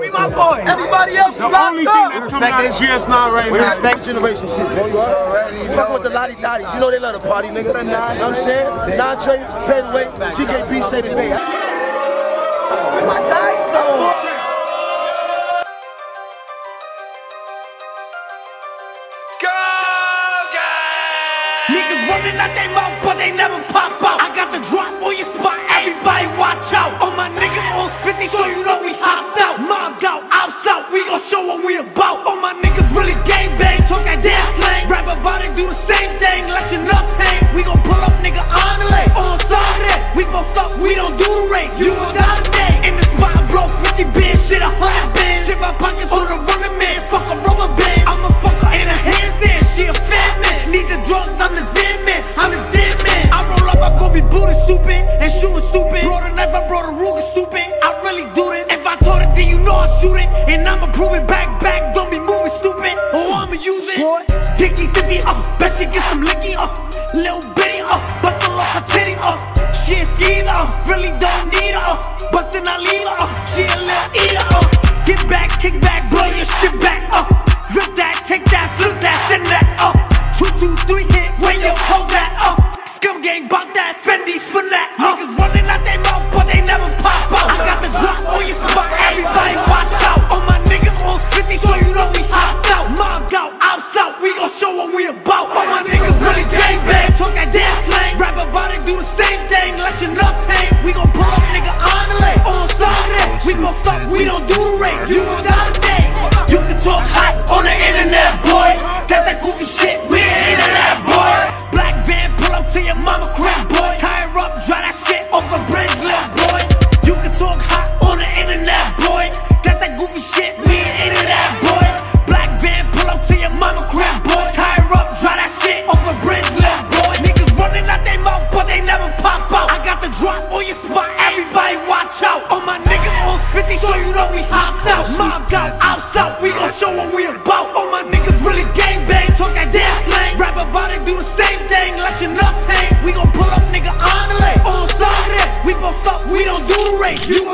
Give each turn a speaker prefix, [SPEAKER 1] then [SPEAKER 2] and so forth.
[SPEAKER 1] Free my boy. Everybody else
[SPEAKER 2] The
[SPEAKER 1] is locked
[SPEAKER 2] only
[SPEAKER 1] up.
[SPEAKER 2] thing that's coming out of GS9 right
[SPEAKER 3] We
[SPEAKER 2] now.
[SPEAKER 3] respect generation shit, bro. You already Fuck with the lottie dotties. You know they love the party, nigga. You know what I'm saying? Non trade, pay the weight. GKP say the day.
[SPEAKER 1] My dice though.
[SPEAKER 4] Niggas running out their mouth, but they never pop out. I got the drop on your shoot it. And I'ma prove it back, back. Don't be moving stupid, or I'ma use it. Dicky stiffy, uh, bet she get some licky, uh. Little what we about. All my niggas really gang bang, talk that damn slang. Rap about it, do the same thing, let your nuts hang. We gon' pull up, nigga, on the lane. On of we gon' fuck, we don't do the race. You don't we hopped out. Mobbed out, out, we gon' show what we about. All my niggas really gang bang, talk that damn slang. Rap about it, do the same thing, let your nuts hang. We gon' pull up, nigga, on the lane. On side of that, we gon' stop, we don't do the race. You